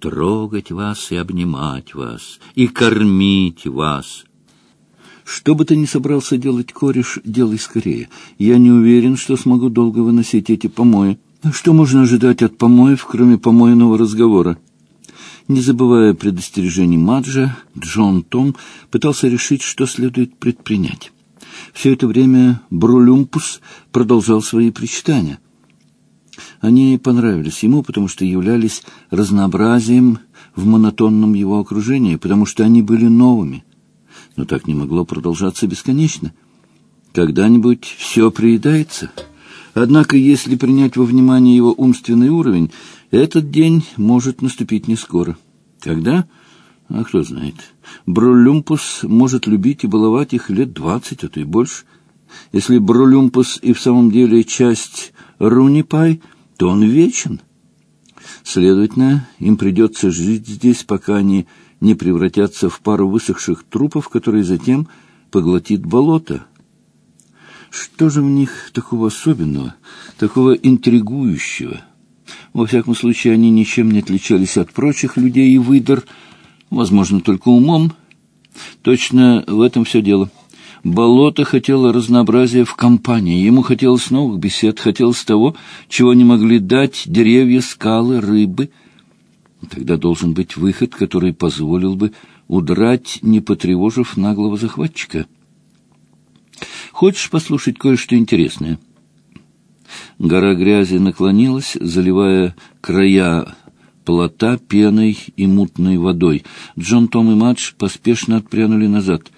трогать вас и обнимать вас, и кормить вас. Что бы ты ни собрался делать, кореш, делай скорее. Я не уверен, что смогу долго выносить эти помои. Что можно ожидать от помоев, кроме помойного разговора? Не забывая предостережений Маджа, Джон Том пытался решить, что следует предпринять. Все это время Брулюмпус продолжал свои причитания. Они понравились ему, потому что являлись разнообразием в монотонном его окружении, потому что они были новыми. Но так не могло продолжаться бесконечно. Когда-нибудь все приедается. Однако, если принять во внимание его умственный уровень, этот день может наступить не скоро. Когда? А кто знает. Бролюмпус может любить и баловать их лет двадцать, а то и больше. Если Бролюмпус и в самом деле часть Рунипай, то он вечен. Следовательно, им придется жить здесь, пока они не превратятся в пару высохших трупов, которые затем поглотит болото. Что же в них такого особенного, такого интригующего? Во всяком случае, они ничем не отличались от прочих людей и выдор, возможно, только умом. Точно в этом все дело. Болото хотело разнообразия в компании, ему хотелось новых бесед, хотелось того, чего не могли дать деревья, скалы, рыбы. Тогда должен быть выход, который позволил бы удрать, не потревожив наглого захватчика. Хочешь послушать кое-что интересное? Гора грязи наклонилась, заливая края плота пеной и мутной водой. Джон, Том и Мадж поспешно отпрянули назад.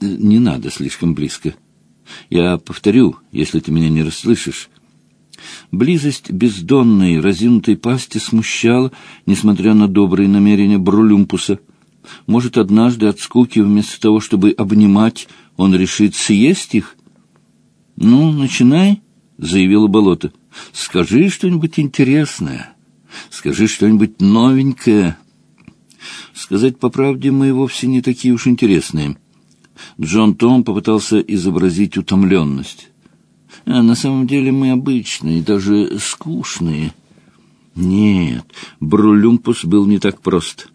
«Не надо слишком близко. Я повторю, если ты меня не расслышишь». Близость бездонной, разинутой пасти смущала, несмотря на добрые намерения Брулюмпуса. Может, однажды от скуки, вместо того, чтобы обнимать, он решит съесть их? «Ну, начинай», — заявила болото. «Скажи что-нибудь интересное. Скажи что-нибудь новенькое». Сказать по правде, мы вовсе не такие уж интересные. Джон Том попытался изобразить утомленность. А на самом деле мы обычные, даже скучные. Нет, Брулюмпус был не так прост.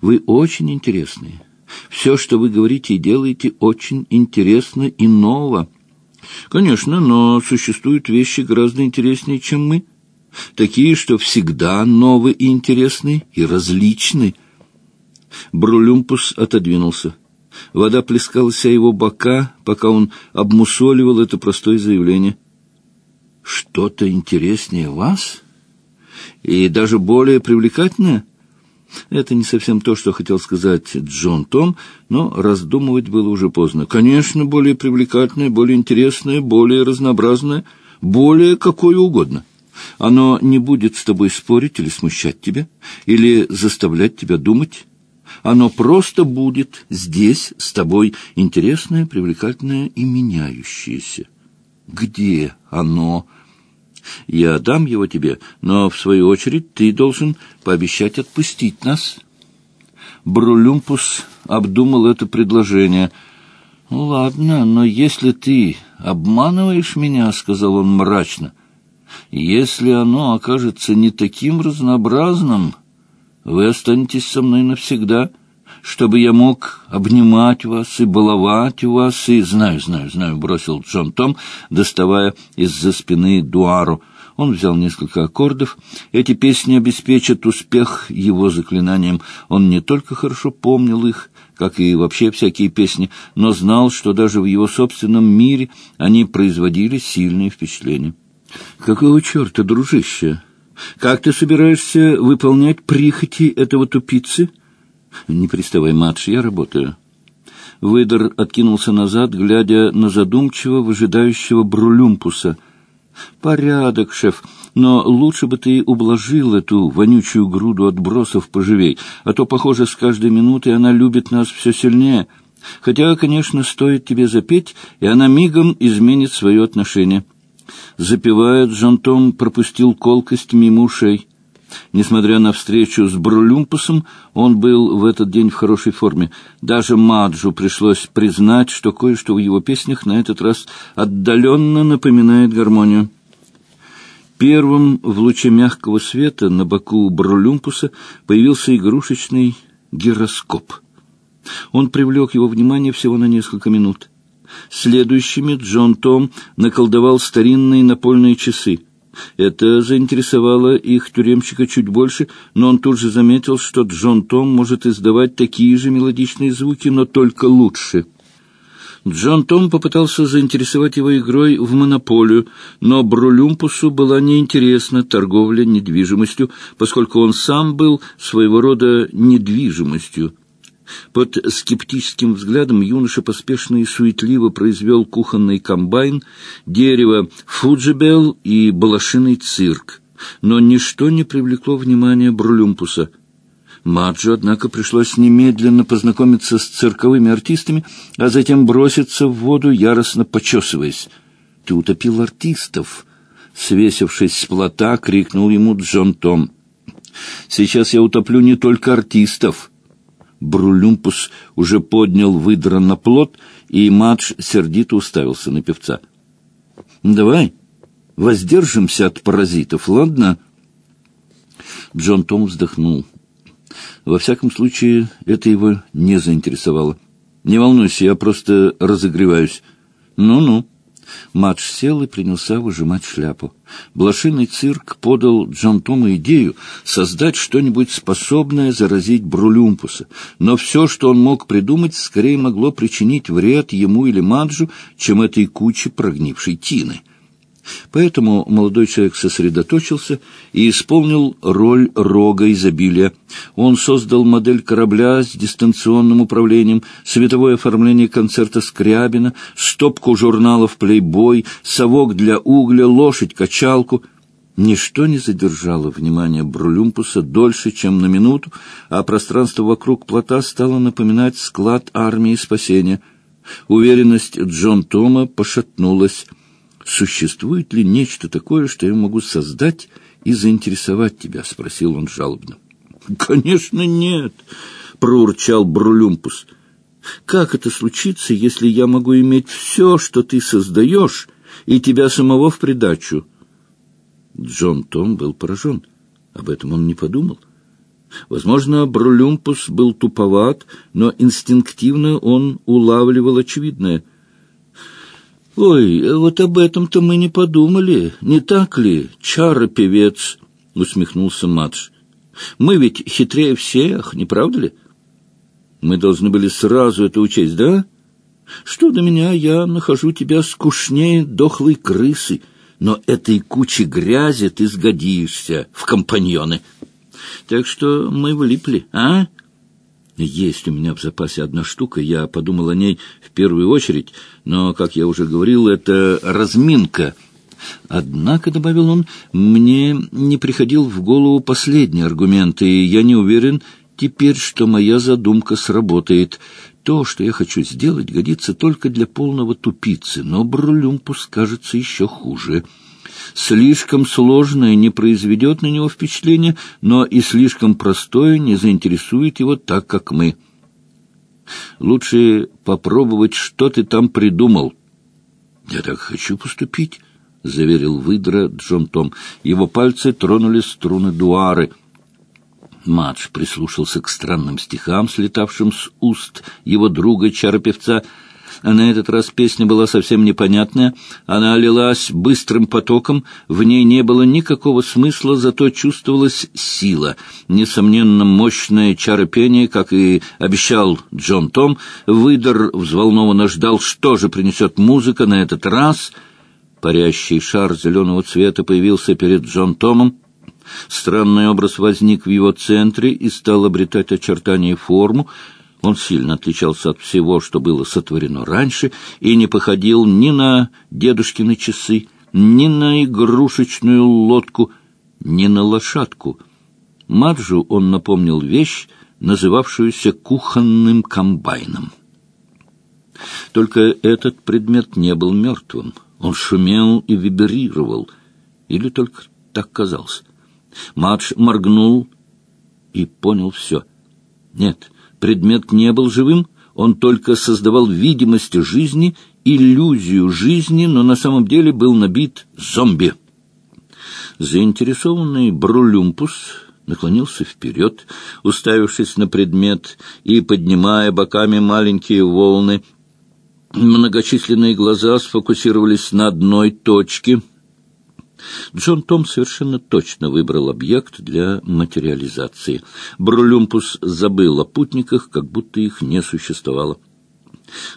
Вы очень интересные. Все, что вы говорите и делаете, очень интересно и ново. Конечно, но существуют вещи гораздо интереснее, чем мы. Такие, что всегда новые и интересные, и различны. Брулюмпус отодвинулся. Вода плескалась о его бока, пока он обмусоливал это простое заявление. «Что-то интереснее вас? И даже более привлекательное?» Это не совсем то, что хотел сказать Джон Том, но раздумывать было уже поздно. Конечно, более привлекательное, более интересное, более разнообразное, более какое угодно. Оно не будет с тобой спорить или смущать тебя, или заставлять тебя думать. Оно просто будет здесь с тобой интересное, привлекательное и меняющееся. Где оно? Я дам его тебе, но, в свою очередь, ты должен пообещать отпустить нас. Брулюмпус обдумал это предложение. «Ну, «Ладно, но если ты обманываешь меня, — сказал он мрачно, — если оно окажется не таким разнообразным, вы останетесь со мной навсегда» чтобы я мог обнимать вас и баловать вас, и... Знаю, знаю, знаю, — бросил Джон Том, доставая из-за спины дуару. Он взял несколько аккордов. Эти песни обеспечат успех его заклинанием. Он не только хорошо помнил их, как и вообще всякие песни, но знал, что даже в его собственном мире они производили сильное впечатление. «Какого черта, дружище? Как ты собираешься выполнять прихоти этого тупицы?» Не приставай, Мадж, я работаю. Выдор откинулся назад, глядя на задумчиво выжидающего Брулюмпуса. «Порядок, шеф, но лучше бы ты ублажил эту вонючую груду отбросов поживей, а то, похоже, с каждой минутой она любит нас все сильнее. Хотя, конечно, стоит тебе запеть, и она мигом изменит свое отношение». Запевая, Джон Том пропустил колкость мимо ушей. Несмотря на встречу с Брулюмпусом, он был в этот день в хорошей форме. Даже Маджу пришлось признать, что кое-что в его песнях на этот раз отдаленно напоминает гармонию. Первым в луче мягкого света на боку Бролюмпуса появился игрушечный гироскоп. Он привлек его внимание всего на несколько минут. Следующими Джон Том наколдовал старинные напольные часы. Это заинтересовало их тюремщика чуть больше, но он тут же заметил, что Джон Том может издавать такие же мелодичные звуки, но только лучше. Джон Том попытался заинтересовать его игрой в монополию, но Брулюмпусу была неинтересна торговля недвижимостью, поскольку он сам был своего рода недвижимостью. Под скептическим взглядом юноша поспешно и суетливо произвел кухонный комбайн, дерево фуджибел и балашиный цирк. Но ничто не привлекло внимания Брулюмпуса. Маджо, однако, пришлось немедленно познакомиться с цирковыми артистами, а затем броситься в воду, яростно почесываясь. «Ты утопил артистов!» Свесившись с плота, крикнул ему Джон Том. «Сейчас я утоплю не только артистов!» Брулюмпус уже поднял выдра на плот, и Мадж сердито уставился на певца. «Давай, воздержимся от паразитов, ладно?» Джон Том вздохнул. Во всяком случае, это его не заинтересовало. «Не волнуйся, я просто разогреваюсь». «Ну-ну». Матч сел и принялся выжимать шляпу. Блошиный цирк подал Джон Тому идею создать что-нибудь способное заразить Брулюмпуса, но все, что он мог придумать, скорее могло причинить вред ему или Маджу, чем этой куче прогнившей тины. Поэтому молодой человек сосредоточился и исполнил роль рога изобилия. Он создал модель корабля с дистанционным управлением, световое оформление концерта Скрябина, стопку журналов «Плейбой», совок для угля, лошадь-качалку — Ничто не задержало внимания Брулюмпуса дольше, чем на минуту, а пространство вокруг плота стало напоминать склад армии спасения. Уверенность Джон Тома пошатнулась существует ли нечто такое, что я могу создать и заинтересовать тебя? — спросил он жалобно. — Конечно, нет, — проурчал Брулюмпус. — Как это случится, если я могу иметь все, что ты создаешь, и тебя самого в придачу? Джон Том был поражен. Об этом он не подумал. Возможно, Брулюмпус был туповат, но инстинктивно он улавливал очевидное — «Ой, вот об этом-то мы не подумали, не так ли, чара-певец?» — усмехнулся Мадж. «Мы ведь хитрее всех, не правда ли?» «Мы должны были сразу это учесть, да?» «Что до меня, я нахожу тебя скучнее дохлой крысы, но этой кучи грязи ты сгодишься в компаньоны. Так что мы влипли, а?» Есть у меня в запасе одна штука, я подумал о ней в первую очередь, но, как я уже говорил, это разминка. Однако, — добавил он, — мне не приходил в голову последний аргумент, и я не уверен теперь, что моя задумка сработает. То, что я хочу сделать, годится только для полного тупицы, но Брулюмпус кажется еще хуже слишком сложное не произведет на него впечатления, но и слишком простое не заинтересует его так, как мы. Лучше попробовать, что ты там придумал. — Я так хочу поступить, — заверил выдра Джон Том. Его пальцы тронули струны дуары. Мадж прислушался к странным стихам, слетавшим с уст его друга-чаропевца — а на этот раз песня была совсем непонятная. Она лилась быстрым потоком, в ней не было никакого смысла, зато чувствовалась сила. Несомненно, мощное чаропение, как и обещал Джон Том. Выдор взволнованно ждал, что же принесет музыка на этот раз. Парящий шар зеленого цвета появился перед Джон Томом. Странный образ возник в его центре и стал обретать очертания и форму. Он сильно отличался от всего, что было сотворено раньше, и не походил ни на дедушкины часы, ни на игрушечную лодку, ни на лошадку. Маджу он напомнил вещь, называвшуюся кухонным комбайном. Только этот предмет не был мертвым. Он шумел и вибрировал. Или только так казалось. Мадж моргнул и понял все. Нет, Предмет не был живым, он только создавал видимость жизни, иллюзию жизни, но на самом деле был набит зомби. Заинтересованный Брулюмпус наклонился вперед, уставившись на предмет и поднимая боками маленькие волны. Многочисленные глаза сфокусировались на одной точке. Джон Том совершенно точно выбрал объект для материализации. Брулюмпус забыл о путниках, как будто их не существовало.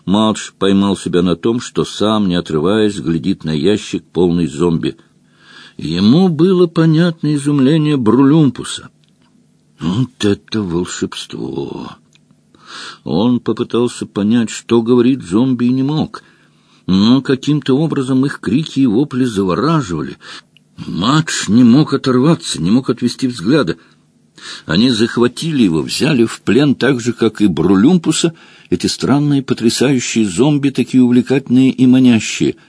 Мадж поймал себя на том, что сам, не отрываясь, глядит на ящик, полный зомби. Ему было понятно изумление Брулюмпуса. Вот это волшебство! Он попытался понять, что говорит зомби, и не мог. Но каким-то образом их крики и вопли завораживали. Мадж не мог оторваться, не мог отвести взгляда — они захватили его, взяли в плен так же, как и Брулюмпуса, эти странные, потрясающие зомби, такие увлекательные и манящие —